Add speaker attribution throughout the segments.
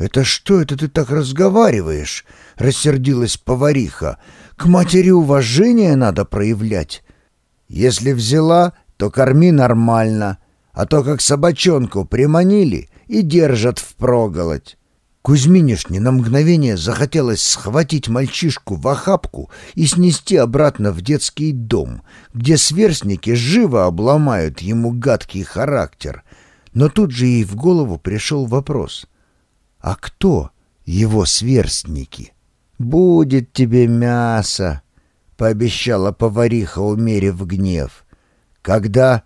Speaker 1: «Это что это ты так разговариваешь?» — рассердилась повариха. «К матери уважение надо проявлять. Если взяла, то корми нормально, а то как собачонку приманили и держат впроголодь». Кузьминишне на мгновение захотелось схватить мальчишку в охапку и снести обратно в детский дом, где сверстники живо обломают ему гадкий характер. Но тут же ей в голову пришел вопрос. А кто его сверстники? «Будет тебе мясо», — пообещала повариха, умерив гнев. «Когда?»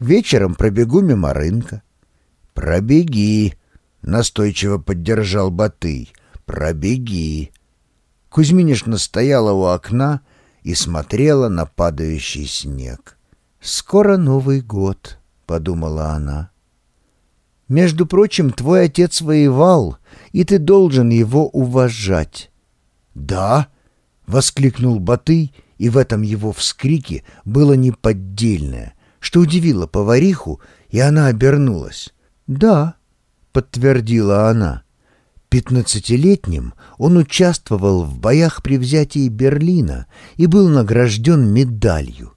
Speaker 1: «Вечером пробегу мимо рынка». «Пробеги», — настойчиво поддержал Батый. «Пробеги». Кузьминишна стояла у окна и смотрела на падающий снег. «Скоро Новый год», — подумала она. Между прочим, твой отец воевал, и ты должен его уважать». «Да?» — воскликнул Батый, и в этом его вскрике было неподдельное, что удивило повариху, и она обернулась. «Да», — подтвердила она. Пятнадцатилетним он участвовал в боях при взятии Берлина и был награжден медалью.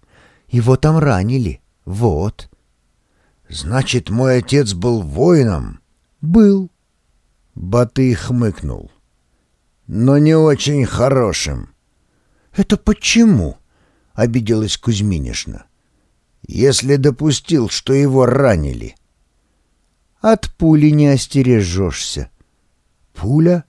Speaker 1: Его там ранили. Вот. «Значит, мой отец был воином?» «Был». Батый хмыкнул. «Но не очень хорошим». «Это почему?» — обиделась Кузьминишна. «Если допустил, что его ранили». «От пули не остережешься». «Пуля?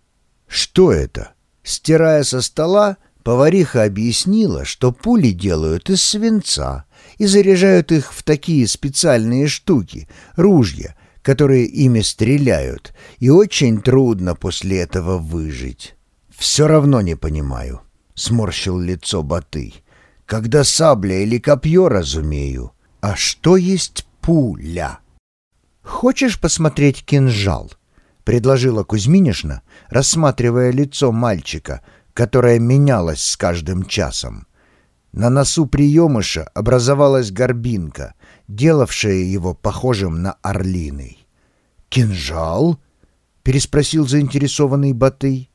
Speaker 1: Что это?» Стирая со стола, повариха объяснила, что пули делают из свинца — и заряжают их в такие специальные штуки, ружья, которые ими стреляют, и очень трудно после этого выжить. «Все равно не понимаю», — сморщил лицо Батый. «Когда сабля или копье, разумею. А что есть пуля?» «Хочешь посмотреть кинжал?» — предложила Кузьминишна, рассматривая лицо мальчика, которое менялось с каждым часом. На носу приемыша образовалась горбинка, делавшая его похожим на орлиный. «Кинжал?» — переспросил заинтересованный Батый.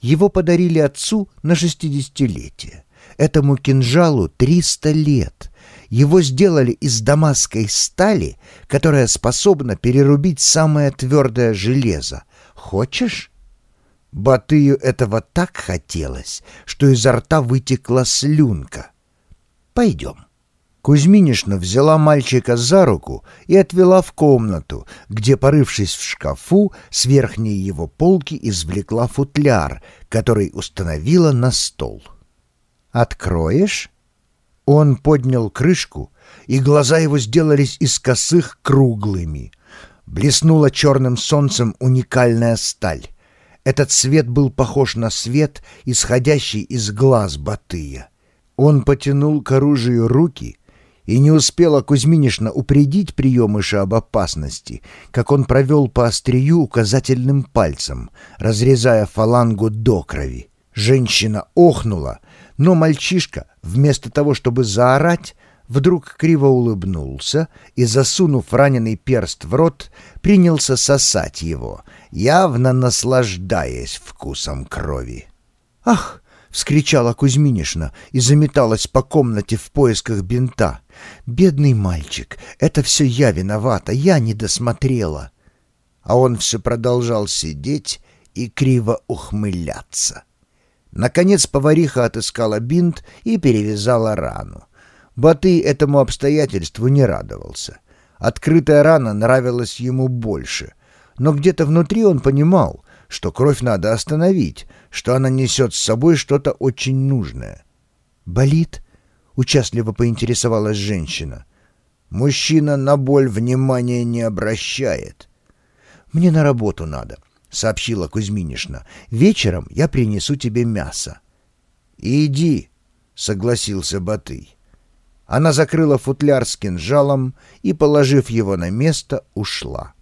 Speaker 1: Его подарили отцу на шестидесятилетие. Этому кинжалу триста лет. Его сделали из дамасской стали, которая способна перерубить самое твердое железо. Хочешь? Батыю этого так хотелось, что изо рта вытекла слюнка. «Пойдем». Кузьминишна взяла мальчика за руку и отвела в комнату, где, порывшись в шкафу, с верхней его полки извлекла футляр, который установила на стол. «Откроешь?» Он поднял крышку, и глаза его сделались из косых круглыми. Блеснула черным солнцем уникальная сталь. Этот свет был похож на свет, исходящий из глаз Батыя. Он потянул к оружию руки, и не успела Кузьминишна упредить приемыша об опасности, как он провел по острию указательным пальцем, разрезая фалангу до крови. Женщина охнула, но мальчишка, вместо того, чтобы заорать, вдруг криво улыбнулся и, засунув раненый перст в рот, принялся сосать его, явно наслаждаясь вкусом крови. «Ах!» — вскричала Кузьминишна и заметалась по комнате в поисках бинта. «Бедный мальчик, это все я виновата, я не досмотрела». А он все продолжал сидеть и криво ухмыляться. Наконец повариха отыскала бинт и перевязала рану. Батый этому обстоятельству не радовался. Открытая рана нравилась ему больше, но где-то внутри он понимал, что кровь надо остановить, что она несет с собой что-то очень нужное. «Болит?» — участливо поинтересовалась женщина. «Мужчина на боль внимания не обращает». «Мне на работу надо», — сообщила Кузьминишна. «Вечером я принесу тебе мясо». «Иди», — согласился Батый. Она закрыла футляр с кинжалом и, положив его на место, ушла.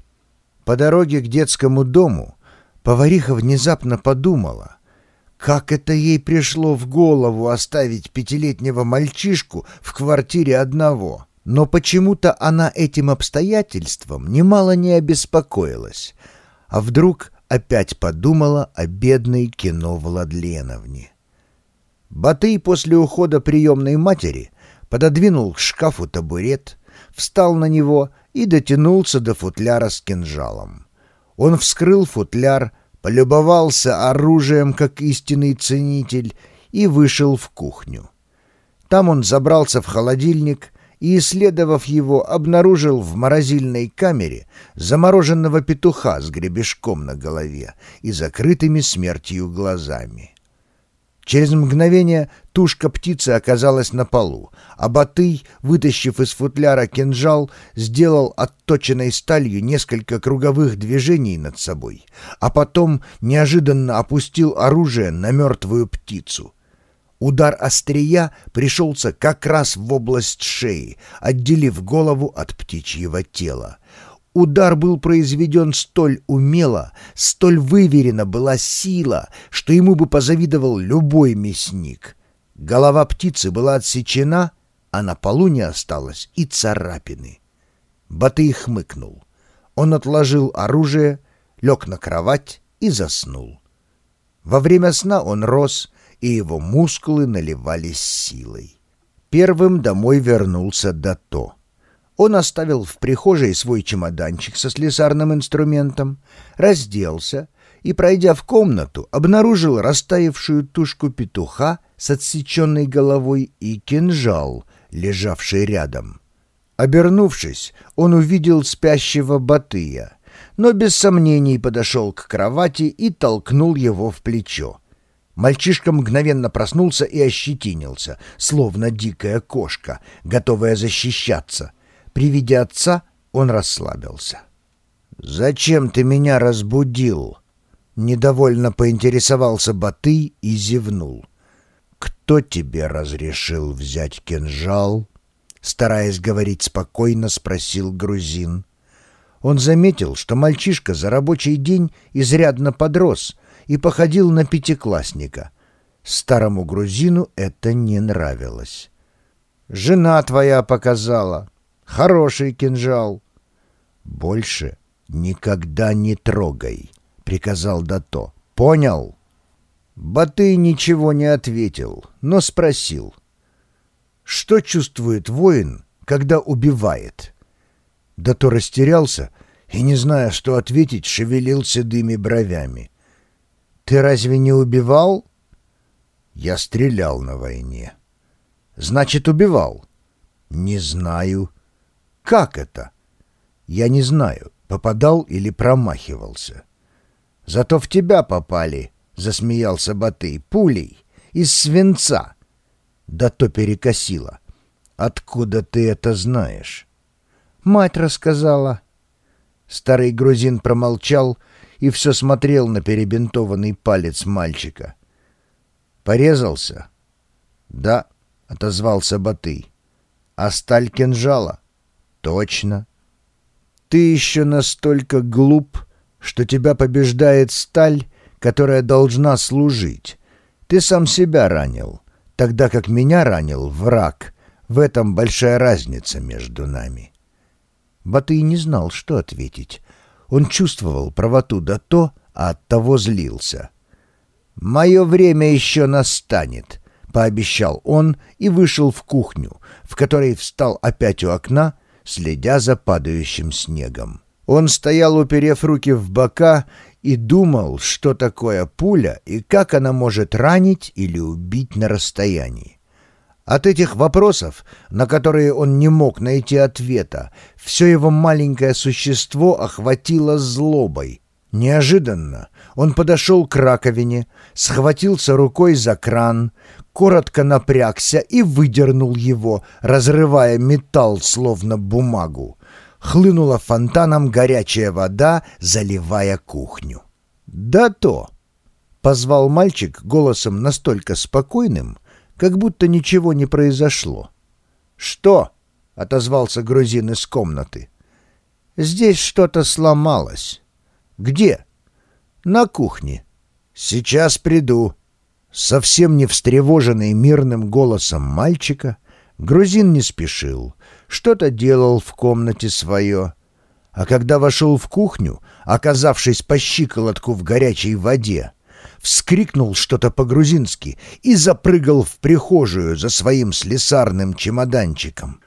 Speaker 1: По дороге к детскому дому повариха внезапно подумала, как это ей пришло в голову оставить пятилетнего мальчишку в квартире одного. Но почему-то она этим обстоятельством немало не обеспокоилась. а вдруг опять подумала о бедной кино Владленовне. Батый после ухода приемной матери пододвинул к шкафу табурет, встал на него и дотянулся до футляра с кинжалом. Он вскрыл футляр, полюбовался оружием, как истинный ценитель, и вышел в кухню. Там он забрался в холодильник и, исследовав его, обнаружил в морозильной камере замороженного петуха с гребешком на голове и закрытыми смертью глазами. Через мгновение тушка птицы оказалась на полу, а Батый, вытащив из футляра кинжал, сделал отточенной сталью несколько круговых движений над собой, а потом неожиданно опустил оружие на мертвую птицу. Удар острия пришелся как раз в область шеи, отделив голову от птичьего тела. Удар был произведен столь умело, столь выверена была сила, что ему бы позавидовал любой мясник. Голова птицы была отсечена, а на полу не осталось и царапины. Батый хмыкнул. Он отложил оружие, лег на кровать и заснул. Во время сна он рос, и его мускулы наливались силой. Первым домой вернулся Дато. Он оставил в прихожей свой чемоданчик со слесарным инструментом, разделся и, пройдя в комнату, обнаружил растаявшую тушку петуха с отсеченной головой и кинжал, лежавший рядом. Обернувшись, он увидел спящего Батыя, но без сомнений подошел к кровати и толкнул его в плечо. Мальчишка мгновенно проснулся и ощетинился, словно дикая кошка, готовая защищаться. При виде отца он расслабился. «Зачем ты меня разбудил?» Недовольно поинтересовался Батый и зевнул. «Кто тебе разрешил взять кинжал?» Стараясь говорить спокойно, спросил грузин. Он заметил, что мальчишка за рабочий день изрядно подрос и походил на пятиклассника. Старому грузину это не нравилось. «Жена твоя показала», Хороший кинжал. Больше никогда не трогай, приказал Дато. Понял? Батый ничего не ответил, но спросил. Что чувствует воин, когда убивает? Дато растерялся и, не зная, что ответить, шевелил седыми бровями. «Ты разве не убивал?» «Я стрелял на войне». «Значит, убивал?» «Не знаю». Как это? Я не знаю, попадал или промахивался. Зато в тебя попали, засмеялся Батый, пулей, из свинца. Да то перекосило. Откуда ты это знаешь? Мать рассказала. Старый грузин промолчал и все смотрел на перебинтованный палец мальчика. «Порезался?» «Да», — отозвался Батый. «А сталь кинжала?» Точно. Ты еще настолько глуп, что тебя побеждает сталь, которая должна служить. Ты сам себя ранил, тогда как меня ранил враг. В этом большая разница между нами. Батый не знал, что ответить. Он чувствовал правоту да то, а оттого злился. «Мое время еще настанет», — пообещал он и вышел в кухню, в которой встал опять у окна, — следя за падающим снегом. Он стоял, уперев руки в бока, и думал, что такое пуля и как она может ранить или убить на расстоянии. От этих вопросов, на которые он не мог найти ответа, все его маленькое существо охватило злобой. Неожиданно он подошел к раковине, схватился рукой за кран, коротко напрягся и выдернул его, разрывая металл, словно бумагу. Хлынула фонтаном горячая вода, заливая кухню. «Да то!» — позвал мальчик голосом настолько спокойным, как будто ничего не произошло. «Что?» — отозвался грузин из комнаты. «Здесь что-то сломалось». «Где?» «На кухне». «Сейчас приду», Совсем не встревоженный мирным голосом мальчика, грузин не спешил, что-то делал в комнате свое. А когда вошел в кухню, оказавшись по щиколотку в горячей воде, вскрикнул что-то по-грузински и запрыгал в прихожую за своим слесарным чемоданчиком.